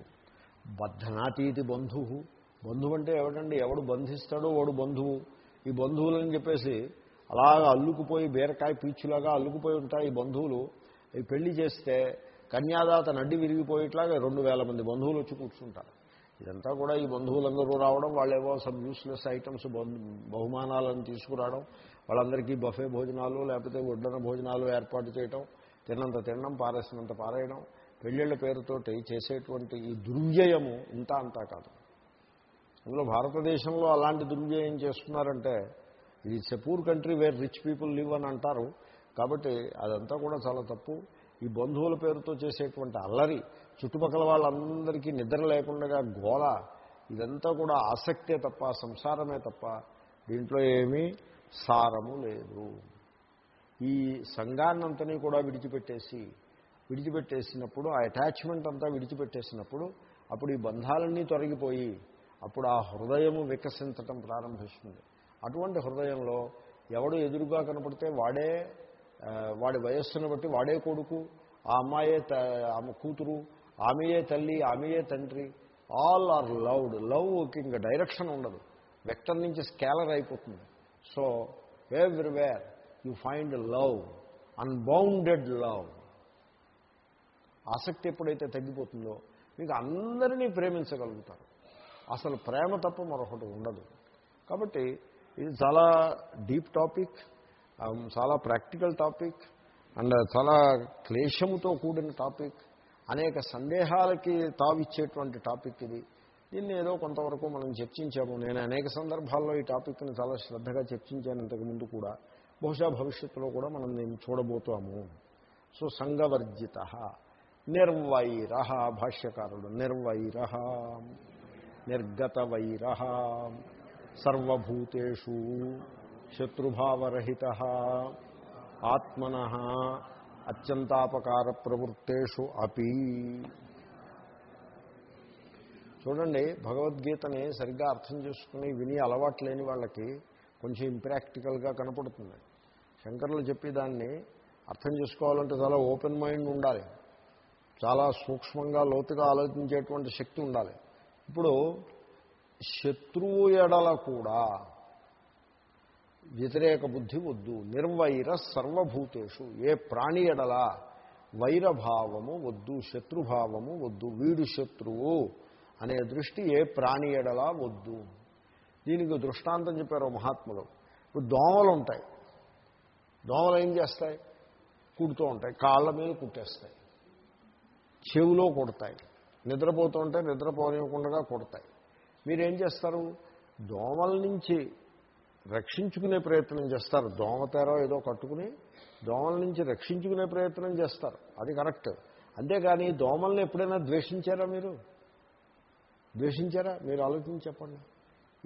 బద్ధనాతీతి బంధువు. బంధువు అంటే ఎవడండి? ఎవడు బంధిస్తాడో వాడు బంధువు. ఈ బంధువులని చెప్పేసి అలాగా అల్లుకుపోయి బీరకాయ పీచులాగా అల్లుకుపోయి ఉంటాయి ఈ బంధువులు. ఈ పెళ్ళి చేస్తే కన్యాదాత నడ్డి విరిగిపోయేట్లాగా రెండు వేల మంది బంధువులు వచ్చి కూర్చుంటారు. ఇదంతా కూడా ఈ బంధువులందరూ రావడం వాళ్ళేవో సమ్ యూస్లెస్ ఐటమ్స్ బహుమానాలను తీసుకురావడం వాళ్ళందరికీ బఫే భోజనాలు లేకపోతే ఒడ్డన భోజనాలు ఏర్పాటు చేయటం తిన్నంత తినడం పారేసినంత పారేయడం పెళ్ళిళ్ళ పేరుతోటి చేసేటువంటి ఈ దుర్వ్యయము ఇంత అంతా కాదు. అందులో భారతదేశంలో అలాంటి దుర్వ్యయం చేస్తున్నారంటే ఇది it's a poor country where rich people live అని అంటారు. కాబట్టి అదంతా కూడా చాలా తప్పు. ఈ బంధువుల పేరుతో చేసేటువంటి అల్లరి చుట్టుపక్కల వాళ్ళందరికీ నిద్ర లేకుండా గోల ఇదంతా కూడా ఆసక్తే తప్ప సంసారమే తప్ప దీంట్లో ఏమీ సారము లేదు. ఈ సంఘాన్నంతని కూడా విడిచిపెట్టేసి విడిచిపెట్టేసినప్పుడు ఆ అటాచ్మెంట్ అంతా విడిచిపెట్టేసినప్పుడు అప్పుడు ఈ బంధాలన్నీ తొలగిపోయి అప్పుడు ఆ హృదయము వికసించటం ప్రారంభిస్తుంది. అటువంటి హృదయంలో ఎవడు ఎదురుగా కనపడితే వాడే వాడి వయస్సును బట్టి వాడే కొడుకు ఆ అమ్మాయే ఆమె కూతురు ఆమెయే తల్లి ఆమెయే తండ్రి. ఆల్ ఆర్ లవ్డ్ లవ్కి ఇంకా డైరెక్షన్ ఉండదు. వెక్టర్ నుంచి స్కేలర్ అయిపోతుంది. So everywhere you find love unbounded love ఆసక్తి ఎప్పుడైతే తగ్గిపోతుందో మీకు అందరినీ ప్రేమించగలుగుతారు. అసలు ప్రేమ తప్ప మరొకటి ఉండదు. కాబట్టి ఇది చాలా డీప్ టాపిక్ um, చాలా ప్రాక్టికల్ టాపిక్ అండ్ చాలా క్లేశముతో కూడిన టాపిక్ అనేక సందేహాలకి తావిచ్చేటువంటి టాపిక్ ఇది. దీన్ని ఏదో కొంతవరకు మనం చర్చించాము. నేను అనేక సందర్భాల్లో ఈ టాపిక్ని చాలా శ్రద్ధగా చర్చించాను ఇంతకుముందు కూడా. బహుశా భవిష్యత్తులో కూడా మనం దీన్ని చూడబోతాము. సో సంగవర్జిత నిర్వైర భాష్యకారుడు నిర్వైర నిర్గత వైర సర్వభూతూ శత్రుభావరహిత ఆత్మన అత్యంతాపకార ప్రవృత్తేషు అపి. చూడండి భగవద్గీతని సరిగ్గా అర్థం చేసుకుని విని అలవాటు లేని వాళ్ళకి కొంచెం ఇంప్రాక్టికల్గా కనపడుతుంది. శంకర్లు చెప్పేదాన్ని అర్థం చేసుకోవాలంటే చాలా ఓపెన్ మైండ్ ఉండాలి. చాలా సూక్ష్మంగా లోతుగా ఆలోచించేటువంటి శక్తి ఉండాలి. ఇప్పుడు శత్రువు ఎడల కూడా వ్యతిరేక బుద్ధి వద్దు. నిర్వైర సర్వభూతేషు. ఏ ప్రాణి ఎడలా వైరభావము వద్దు శత్రుభావము వద్దు వీడు శత్రువు అనే దృష్టి ఏ ప్రాణి ఎడలా వద్దు. దీనికి దృష్టాంతం చెప్పారు మహాత్ములు. ఇప్పుడు దోమలు ఉంటాయి. దోమలు ఏం చేస్తాయి? కుడుతూ ఉంటాయి. కాళ్ళ మీద కుట్టేస్తాయి. చెవిలో కొడతాయి. నిద్రపోతుంటే నిద్రపోనివ్వకుండా కొడతాయి. మీరేం చేస్తారు? దోమల నుంచి రక్షించుకునే ప్రయత్నం చేస్తారు. దోమతేరో ఏదో కట్టుకుని దోమల నుంచి రక్షించుకునే ప్రయత్నం చేస్తారు. అది కరెక్ట్. అంతేగాని దోమల్ని ఎప్పుడైనా ద్వేషించారా మీరు? ద్వేషించారా? మీరు ఆలోచించి చెప్పండి.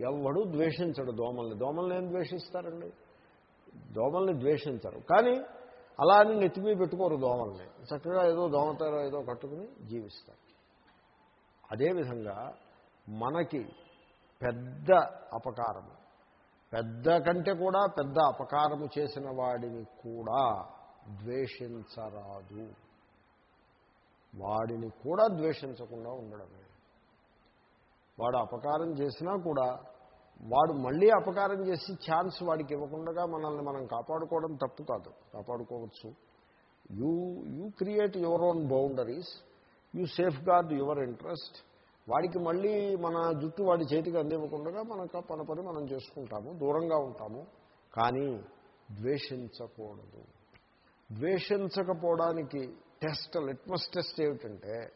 ఎవడు ద్వేషించడు దోమల్ని. దోమల్ని ఏం ద్వేషిస్తారండి? దోమల్ని ద్వేషించరు. కానీ అలా అని నెత్తిమీ పెట్టుకోరు దోమల్ని. చక్కగా ఏదో దోమతారో ఏదో కట్టుకుని జీవిస్తారు. అదేవిధంగా మనకి పెద్ద అపకారము. పెద్ద కంటే కూడా పెద్ద అపకారము చేసిన వాడిని కూడా ద్వేషించరాదు. వాడిని కూడా ద్వేషించకుండా ఉండడమే. వాడు అపకారం చేసినా కూడా వాడు మళ్ళీ అపకారం చేసి ఛాన్స్ వాడికి ఇవ్వకుండా మనల్ని మనం కాపాడుకోవడం తప్పు కాదు. కాపాడుకోవచ్చు. You you create your own boundaries. You safeguard your interest. వాడికి మళ్ళీ మన జుట్టు వాడి చేతికి అందివ్వకుండా మనకు మన పని మనం చేసుకుంటాము దూరంగా ఉంటాము. కానీ ద్వేషించకూడదు. ద్వేషించకపోవడానికి టెస్ట్ లిట్మస్ టెస్ట్ ఏమిటంటే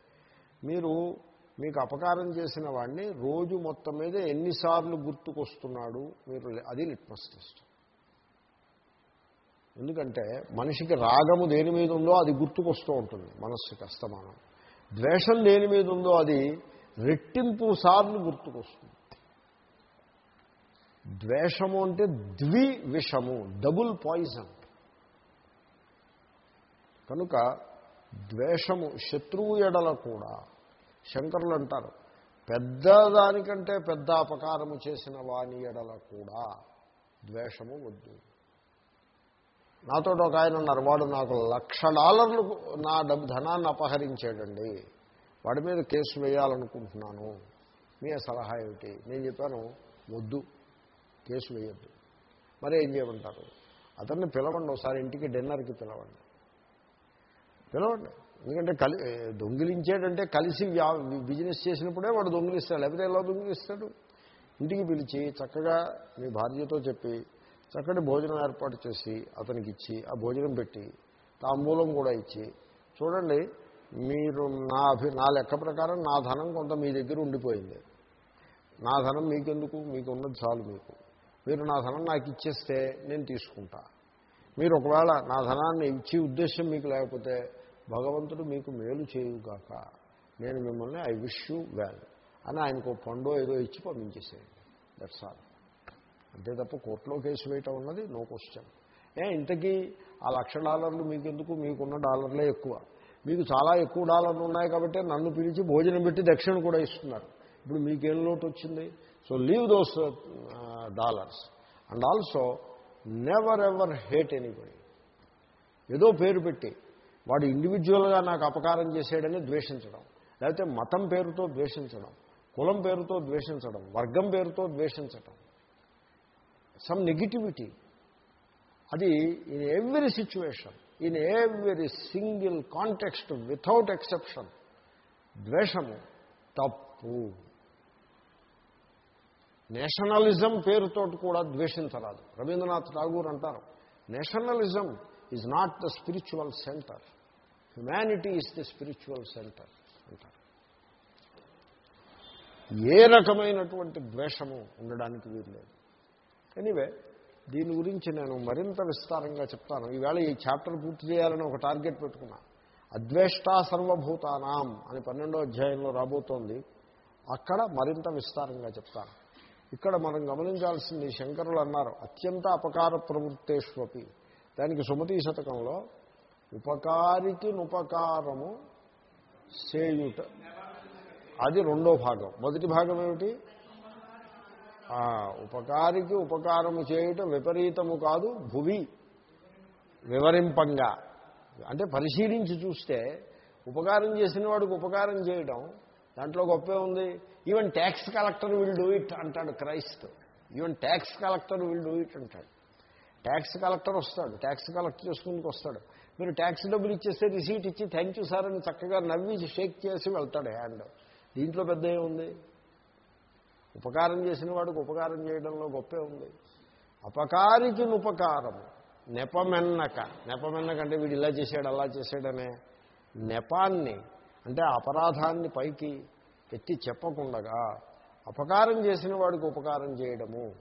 మీరు మీకు అపకారం చేసిన వాడిని రోజు మొత్తం మీద ఎన్నిసార్లు గుర్తుకొస్తున్నాడు మీరు అది లిట్మస్ టెస్ట్ ఎందుకంటే మనిషికి రాగము దేని మీద ఉందో అది గుర్తుకొస్తూ ఉంటుంది మనస్సుకి అస్తమానం. ద్వేషం దేని మీద ఉందో అది రెట్టింపు సార్లు గుర్తుకొస్తుంది. ద్వేషము అంటే ద్వి విషము డబుల్ పాయిజన్. కనుక ద్వేషము శత్రువు ఎడల కూడా శంకరులు అంటారు పెద్దదానికంటే పెద్ద అపకారము చేసిన వాని ఎడల కూడా ద్వేషము వద్దు. నాతో ఒక ఆయన ఉన్నారు వాడు నాకు లక్ష డాలర్లు నా డబ్బు ధనాన్ని అపహరించాడండి. వాడి మీద కేసు వేయాలనుకుంటున్నాను. మీ సలహా ఏమిటి? నేను చెప్పాను వద్దు కేసు వేయద్దు. మరి ఏం చేయమంటారు? అతన్ని పిలవండి ఒకసారి ఇంటికి డిన్నర్కి పిలవండి. పిలవండి. ఎందుకంటే కలి దొంగిలించాడంటే కలిసి వ్యా బిజినెస్ చేసినప్పుడే వాడు దొంగిలిస్తాడు లేకపోతే ఎలా దొంగిలిస్తాడు? ఇంటికి పిలిచి చక్కగా మీ భార్యతో చెప్పి చక్కటి భోజనం ఏర్పాటు చేసి అతనికి ఇచ్చి ఆ భోజనం పెట్టి తాంబూలం కూడా ఇచ్చి చూడండి మీరు నా అభి నా లెక్క ప్రకారం నా ధనం కొంత మీ దగ్గర ఉండిపోయింది. నా ధనం మీకెందుకు? మీకు ఉన్నది చాలు మీకు. మీరు నా ధనం నాకు ఇచ్చేస్తే నేను తీసుకుంటా. మీరు ఒకవేళ నా ధనాన్ని ఇచ్చే ఉద్దేశం మీకు లేకపోతే భగవంతుడు మీకు మేలు చేయుగాక నేను మిమ్మల్ని ఐ విష్ యూ వెల్ అని ఆయనకు ఓ పండో ఏదో ఇచ్చి పంపించేసేయండి. దట్స్ ఆల్ అంతే తప్ప కోర్టులో కేసు వేయటం ఉన్నది నో క్వశ్చన్ ఏ ఇంతకీ ఆ లక్ష డాలర్లు మీకెందుకు? మీకున్న డాలర్లే ఎక్కువ. మీకు చాలా ఎక్కువ డాలర్లు ఉన్నాయి కాబట్టి నన్ను పిలిచి భోజనం పెట్టి దక్షిణ కూడా ఇస్తున్నారు. ఇప్పుడు మీకేం లోటు వచ్చింది so leave those dollars. And also never ever hate anybody. ఏదో పేరు పెట్టి వాడు ఇండివిజువల్గా నాకు అపకారం చేసేయడని ద్వేషించడం. లేకపోతే మతం పేరుతో ద్వేషించడం కులం పేరుతో ద్వేషించడం వర్గం పేరుతో ద్వేషించడం. సమ్ నెగిటివిటీ అది in every situation in every single context without exception ద్వేషము తప్పు. నేషనలిజం పేరుతోటి కూడా ద్వేషించరాదు. రవీంద్రనాథ్ ఠాగూర్ అంటారు nationalism is not the spiritual centre humanity is the spiritual centre అంటారు. ఏ రకమైనటువంటి ద్వేషము ఉండడానికి వీల్లేదు ఎనీవే దీని గురించి నేను మరింత విస్తారంగా చెప్తాను. ఈవేళ ఈ చాప్టర్ పూర్తి చేయాలని ఒక టార్గెట్ పెట్టుకున్నా. అద్వేష్టా సర్వభూతానాం అని పన్నెండో అధ్యాయంలో రాబోతోంది. అక్కడ మరింత విస్తారంగా చెప్తాను. ఇక్కడ మనం గమనించాల్సింది శంకరులు అన్నారు అత్యంత అపకార ప్రవృత్తేష్వపి. దానికి సుమతి శతకంలో ఉపకారికి నుపకారము సేయుట అది రెండో భాగం. మొదటి భాగం ఏమిటి? ఉపకారికి ఉపకారము చేయుట విపరీతము కాదు భువి. వివరింపంగా. అంటే పరిశీలించి చూస్తే ఉపకారం చేసిన వాడికి ఉపకారం చేయడం దాంట్లో గొప్పే ఉంది. Even tax collector will do it అంటాడు Christ. Even tax collector will do it అంటాడు. ట్యాక్స్ కలెక్టర్ వస్తాడు ట్యాక్స్ కలెక్ట్ చేసుకుందుకు వస్తాడు. మీరు ట్యాక్స్ డబ్బులు ఇచ్చేస్తే రిసీట్ ఇచ్చి థ్యాంక్ యూ సార్ అని చక్కగా నవ్వి షేక్ చేసి వెళ్తాడు హ్యాండ్ దీంట్లో పెద్ద ఏముంది? ఉపకారం చేసిన వాడికి ఉపకారం చేయడంలో గొప్పే ఉంది. అపకారికి ఉపకారం. నెపమెన్నక. నెపమెన్నక అంటే వీడు ఇలా చేశాడు అలా చేశాడనే నెపాన్ని అంటే అపరాధాన్ని పైకి ఎత్తి చెప్పకుండగా అపకారం చేసిన వాడికి ఉపకారం చేయడము.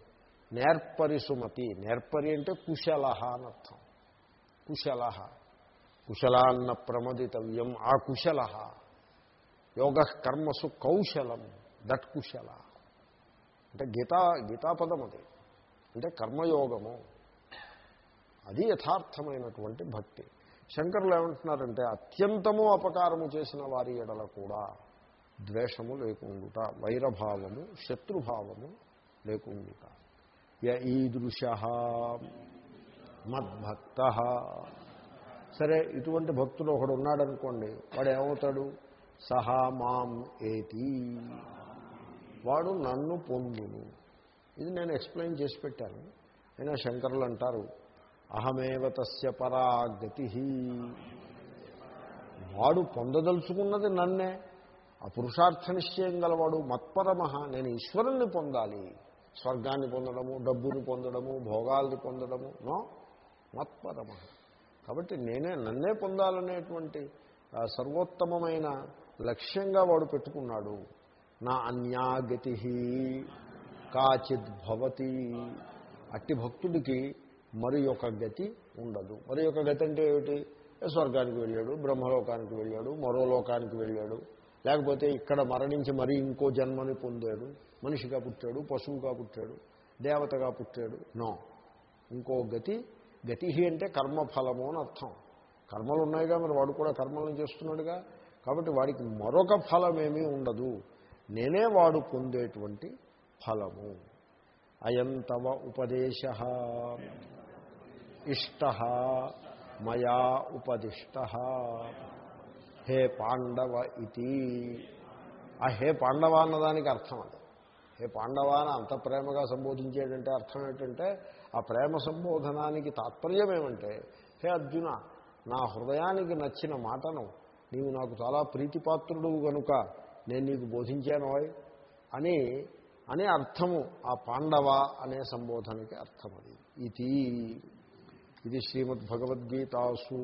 నేర్పరి సుమతి నేర్పరి అంటే కుశలహ అనర్థం కుశలహ. కుశలాన్న ప్రమదితవ్యం ఆ కుశల యోగ కర్మసు కౌశలం దట్ కుశల. అంటే గీతా గీతాపదం అది. అంటే కర్మయోగము. అది యథార్థమైనటువంటి భక్తి. శంకరులు ఏమంటున్నారంటే అత్యంతము అపకారము చేసిన వారి ఎడల కూడా ద్వేషము లేకుండుట వైరభావము శత్రుభావము లేకుండుట. య ఈదృశ మద్భక్త. సరే ఇటువంటి భక్తుడు ఒకడు ఉన్నాడనుకోండి వాడు ఏమవుతాడు? సహా మాం ఏతి. వాడు నన్ను పొందును. ఇది నేను ఎక్స్ప్లెయిన్ చేసి పెట్టాను. అయినా శంకరులు అంటారు అహమేవ తస్య పరాగతి. వాడు పొందదలుచుకున్నది నన్నే. ఆ పురుషార్థ నిశ్చయం గలవాడు మత్పరమహ. నేను ఈశ్వరుణ్ణి పొందాలి. స్వర్గాన్ని పొందడము డబ్బుని పొందడము భోగాల్ని పొందడము. నో మత్పరమహ. కాబట్టి నేనే నన్నే పొందాలనేటువంటి సర్వోత్తమమైన లక్ష్యంగా వాడు పెట్టుకున్నాడు. నా అన్యాగతి కాచిద్ భవతి. అట్టి భక్తుడికి మరి ఒక గతి ఉండదు. మరి ఒక గతి అంటే ఏమిటి? స్వర్గానికి వెళ్ళాడు బ్రహ్మలోకానికి వెళ్ళాడు మరో లోకానికి వెళ్ళాడు. లేకపోతే ఇక్కడ మరణించి మరీ ఇంకో జన్మని పొందాడు. మనిషిగా పుట్టాడు పశువుగా పుట్టాడు దేవతగా పుట్టాడు. నో. ఇంకో గతి గతి అంటే కర్మఫలము అని అర్థం. కర్మలు ఉన్నాయిగా మరి వాడు కూడా కర్మలను చేస్తున్నాడుగా. కాబట్టి వాడికి మరొక ఫలమేమీ ఉండదు. నేనే వాడు పొందేటువంటి ఫలము అయంతవ ఉపదేశ. ఇష్ట. మయా ఉపదిష్ట. హే పాండవ ఇది ఆ హే పాండవ అన్నదానికి అర్థం అది. హే పాండవ అని అంత ప్రేమగా సంబోధించేటంటే అర్థం ఏంటంటే ఆ ప్రేమ సంబోధనానికి తాత్పర్యం ఏమంటే హే అర్జున నా హృదయానికి నచ్చిన మాటను నీవు నాకు చాలా ప్రీతిపాత్రుడు కనుక నేను నీకు బోధించానోయ్ అని అనే అర్థము ఆ పాండవ అనే సంబోధనకి అర్థం అది ఇది ఇది శ్రీమద్ భగవద్గీతాసు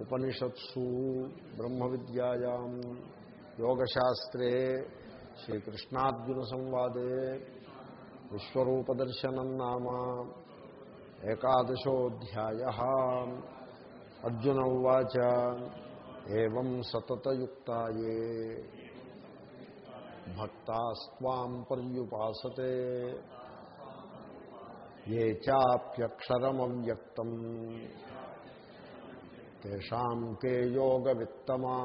ఉపనిషత్సు బ్రహ్మ విద్యాయాం యోగశాస్త్రే శ్రీకృష్ణార్జున సంవాదే విశ్వరూపదర్శనం నామ ఏకాదశోధ్యాయ. అర్జున ఉచ ఏం సతతయుక్తాయే భక్తాస్వాం పర్యుపాసతే ఏ చాప్యక్షరమవ్యక్తం తేషాం కే యోగ విత్తమా